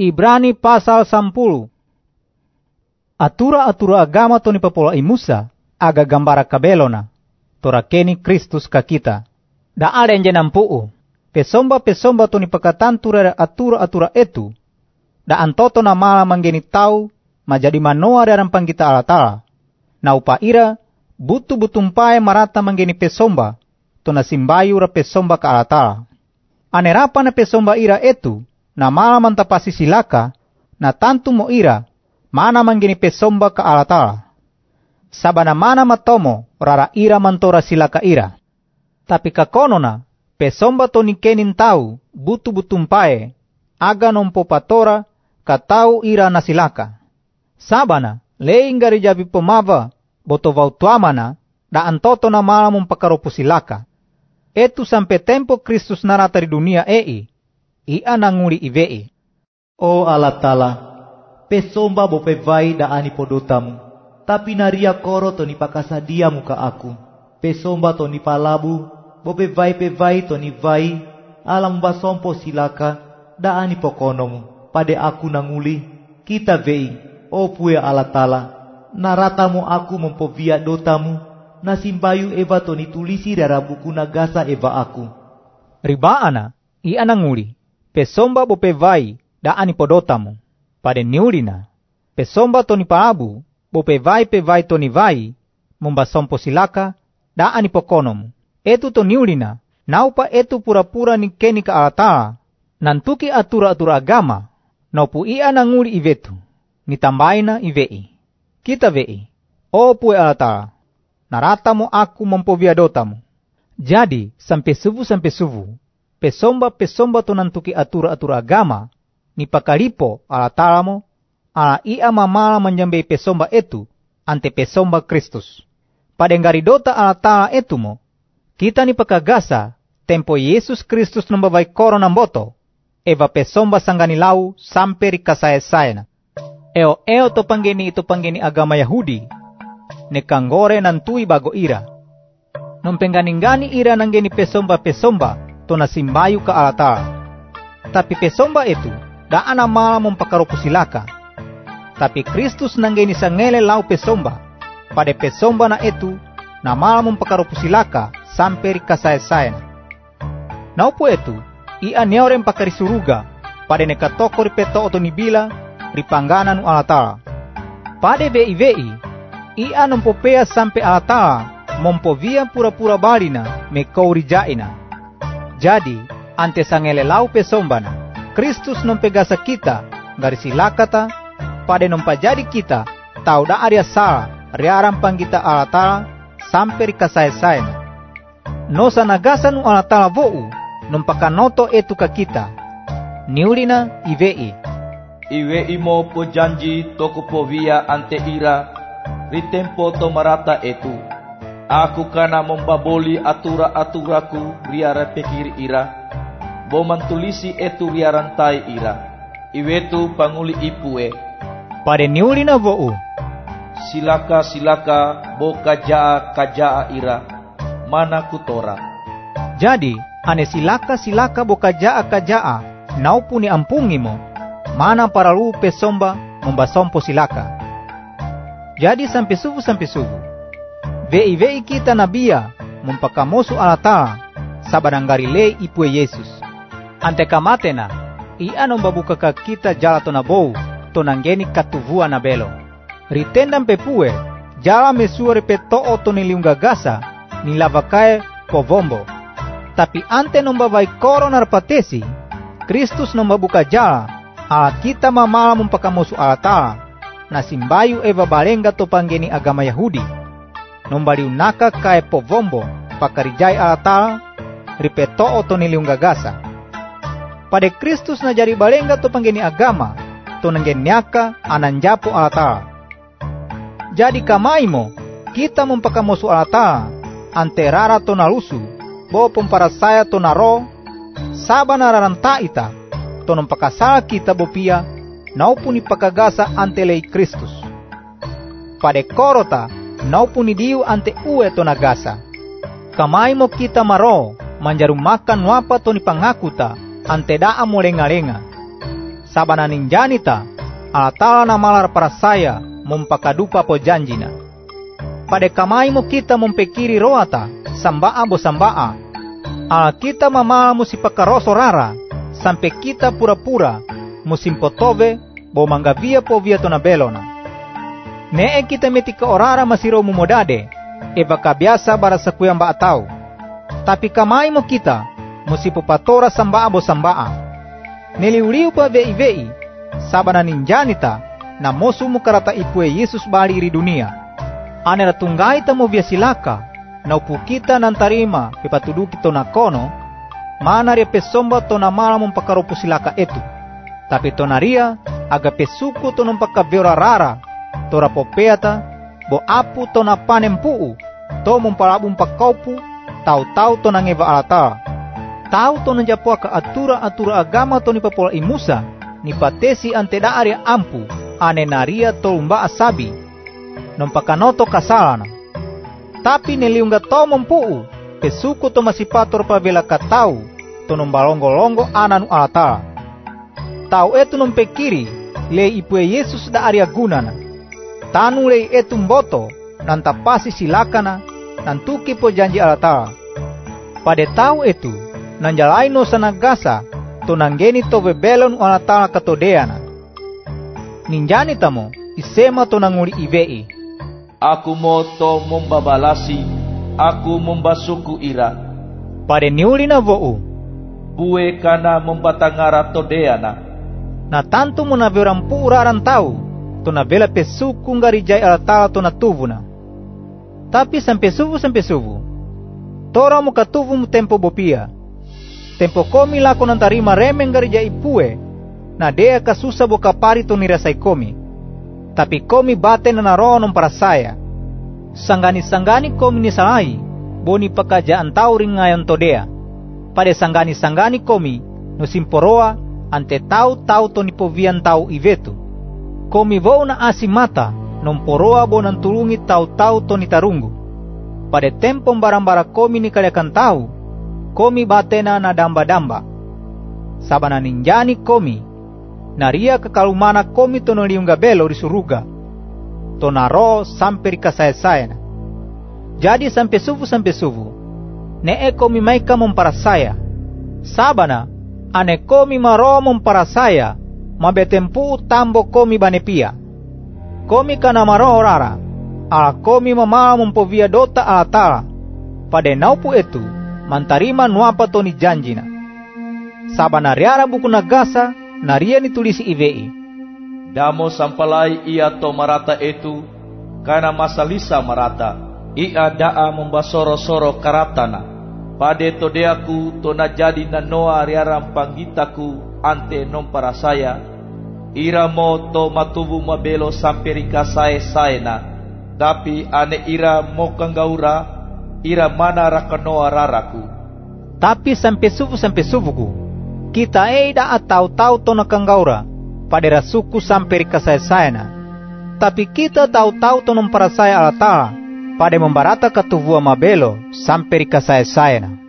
Ibrani pasal 10. Atura-atura agama to ni papolai Musa aga gambara kabelona. Tora keni Kristus ka kita. Da ada yang jenampuu. Pesomba-pesomba to ni pakatantura atura-atura etu. Da antoto na mala manggeni tau majadi manoa dalam panggita alatala. Na upa ira butu-butum pae marata manggeni pesomba to na simbayu ra pesomba ka alatala. Anerapa na pesomba ira etu na mala mantapasi silaka na tantu mo ira mana manggini pesomba ka alatala. Sabana mana matomo rara ira mantora silaka ira. Tapi kakono na pesomba to ni kenin tau butu butumpae aga nompo patora ka tau ira na silaka. Sabana leing gari jabi pomava boto vautuamana da antoto na mala mumpakaropu silaka. Etu sampai tempo Kristus narata di dunia ei, ia nanguli ivei. O Allah Ta'ala, pesomba bope vai da ani podotamu, tapi naria koro to ni pakasadia muka aku. Pesomba to ni palabu, bope vai pe vai to ni vai, alam basompo silaka, da ani pokonomu, pade aku nanguli, kita vei, o pue Allah Ta'ala, naratamu aku mempovia dotamu, nasimbayu eva to ni tulisi dara buku nagasa eva aku. Ribaana, ia nanguli, pesomba bope vai da ani podotamu. Pade niulina, pesomba toni paabu, bope vai pe vai toni vai, mombasompo silaka, da ani pokonomu. Etu to niulina, naupa etu pura-pura ni keni ka nantuki atura-atura agama, naupu ia nanguli ivetu, nitambaina ivei. Kita vei, o pue alatala, naratamu aku mempovia dotamu. Jadi, sampai suvu sampai suvu, pesomba-pesomba to nantuki atura-atura agama, ni pakalipo ala talamo, ala ia mamala menjambei pesomba etu, ante pesomba Kristus. Padengari dota ala tala etu mo, kita ni pakagasa, tempo Yesus Kristus nambavai korona mboto, eva pesomba sangani lau sampai rikasaya-sayana. Eo eo to panggeni itu panggeni agama Yahudi, ne kanggore nantui bago ira. Nompengani-gani ira nanggeni pesomba-pesomba, to nasimbayu ka alatala. Tapi pesomba itu, daan na mala mempakaropu silaka. Tapi Kristus nanggeni sangele lau pesomba, pada pesomba na itu, na mala mempakaropu silaka, sampai rikasaya-sayana. Naupo itu, ia neorem pakari suruga, pada nekatoko ripeto oto nibila, ripanggana nu alatala. Pada vei-vei, ia nompopea sampai alatala, mompovia pura-pura balina, mekau rijaina. Jadi, ante sangele lau pesombana, Kristus nompegasa kita, gari silakata, pada nompajadi kita, tau da aria sala, riaram panggita alatala, sampai rikasaya-sayana. Nosa nagasa nu alatala vou, nompakanoto etu ka kita. Niulina ivei. Iwe imo po janji toko povia ante ira, ritempo to marata etu. Aku kana membaboli atura-aturaku riara pekir ira, bo mantulisi etu riarantai ira. Iwetu panguli ipue, Pada niulina vou, silaka silaka bo kajaa kajaa ira, mana kutora. Jadi, ane silaka-silaka boka jaa-kajaa, naupuni ampungi mo, mana para lu pesomba membasompo silaka. Jadi sampai suvu sampai suvu. Vei-vei kita nabia, mempakamosu alatala, sabadanggari lei ipue Yesus. Ante kamatena, ia nombabuka ka kita jala tona bou, tonanggeni katuvua na belo. Ritendam pepue, jala mesua repetoo toniliunga gasa, nilavakae povombo. Tapi ante nombavai koro narpatesi, Kristus nombabuka jala, ala kita mamala mempakamosu alatala, na simbayu eva balenga to panggeni agama Yahudi. Nombaliunaka kae povombo, pakarijai alatala, ripetoo to niliunga gasa. Pada Kristus na jari balenga to panggeni agama, to nanggeniaka ananjapo alatala. Jadi kamaimo, kita mempakamosu alatala, ante rara to nalusu, bo para saya to naro, saba nararanta ita, to pakasala kita bopia, naupuni pakagasa ante lei Kristus. Pada korota, naupuni diu ante ue to nagasa. Kamaimo kita maro, manjaru makan wapa to ni pangakuta, ante daa mo lenga-lenga. sabana ninjanita alatala na malar para saya mumpakadupa po janjina. Pada kamai mo kita mumpekiri roata sambaa bo sambaa. Ala kita mamala musipakaroso rara sampai kita pura-pura musimpotove bo manggavia po via tona belona. Nee kita metika orara masiro mumodade, e baka biasa bara sakuyang ba atau. Tapi kamai mo kita, musipo patora sambaa bo sambaa. Neliuliu pa vei-vei, sabana ninjanita, na mosu mo karata ipue Yesus bali iri dunia. Ane ratunggai ta mo via silaka, na upu kita nantarima pepatuduki to na kono, mana ria pesomba to na mala mong pakaropu silaka etu. Tapi to na ria, aga pesuku to nung pakabiora rara, tora popeata, bo apu to na panen puu, to mumpalabung pakaupu, tau-tau to na ngeva alatara. Tau to nanjapua ka atura-atura agama to ni papola imusa, ni patesi ante daari ampu, ane naria to umba asabi, nompakanoto kasalana. Tapi neliunga to mumpuu, pesuku to masipator pavela katau, to nombalongo-longo ananu alatara. Tau etu nompekiri, le ipue Yesus da aria gunana. Tanu le etu mboto, nantapasi silakana, nantuki po janji alatara. Pada tau etu, nanjalai no sanagasa, to to bebelon alatara katodeana. Ninjani tamo, isema to nanguli ivei. Aku mo to mombabalasi, aku mombasuku ira. Pada niuli na vou, Bue kana mombatangara todeana. na tanto mo na verang puraran tau, to na vela pesuku ngarijay alatara to na tuvuna. Tapi sampai suvu sampai suvu, tora mo katuvu mo tempo bopia. Tempo komi lako ng tarima remeng garija ipue, na dea kasusa bo kapari to nirasay komi. Tapi komi bate na naroon para saya. Sanggani-sanggani komi ni salai, boni pakajaan tau ring ngayon to dea. Pada sanggani-sanggani komi, no simporoa, ante tau-tau to ni povian tau ivetu. Komi vou na asi mata, poroa bo nan tulungi tau-tau to ni tarunggu. Pada tempo barang-bara komi ni kaliakan tau, komi batena na damba-damba. Sabana ninjani komi, naria kekalumana komi to no liunga belo di suruga. To naro sampai kasaya-sayana. Jadi sampai suvu sampai suvu, nee komi maika para saya. Sabana, ane komi maro para saya, mabetempu tambo komi banepia. Komi kana maro rara, ala komi mamala mempovia dota alatala. Pada naupu itu, mantarima nuapa to ni janjina. Sabana riara buku nagasa, naria ni tulisi ivei. Damo sampalai ia to marata itu, kana masalisa marata. Ia daa membasoro-soro karatana. Pade to deaku to na jadi na noa riaram panggitaku ante nom para saya. Ira mo to matubu mabelo sampai rika sae saena. Tapi ane ira mo kanggaura, ira mana rakanoa raraku. Tapi sampai suvu sampai suvuku, kita eida atau tahu to na kanggaura, pada rasuku sampai rika sae saena. Tapi kita tahu-tahu to para saya alatala, pada membarata katuvua mabelo sampai rika sae saena.